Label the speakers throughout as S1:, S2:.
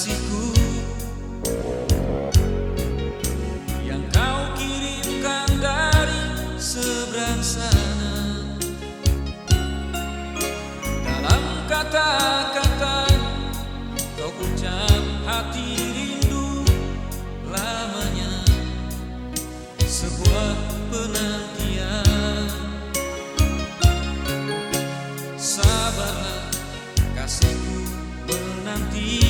S1: kasihku Yang kau kirimkan dari seberang sana. Dalam kata-kata kau ucap hati rindu lamanya. Sebuah penantian Sabarlah kasihku menanti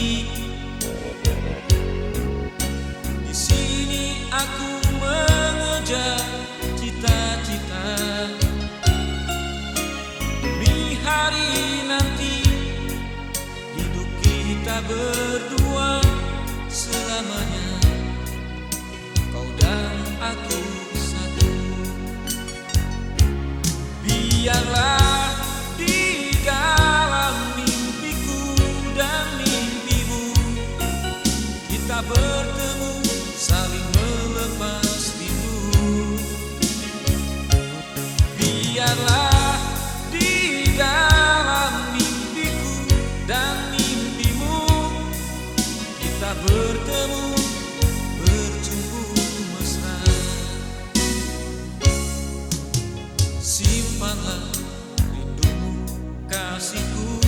S1: berdua selamanya Simpanlah rindumu kasihku.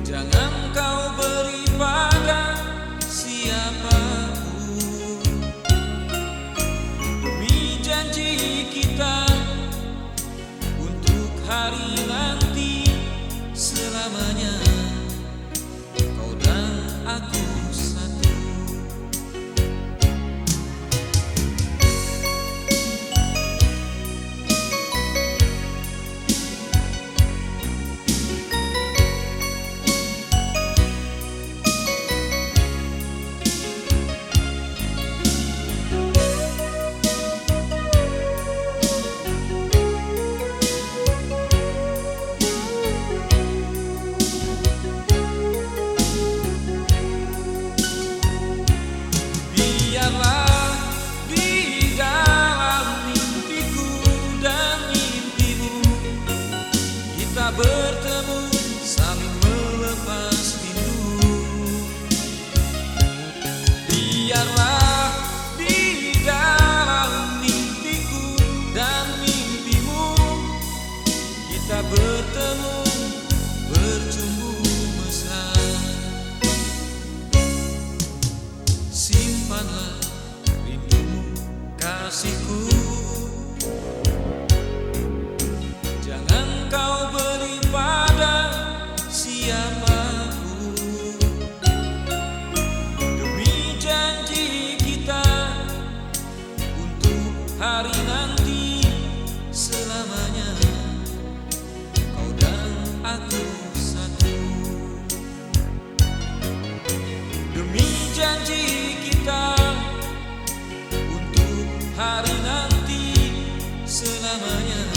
S1: Jangan kau beri pada siapa pun. Demi janji kita Untuk hari Jangan kau beri pada siapa pun. Demi janji kita Untuk hari nanti selamanya Kau dan aku. 明天。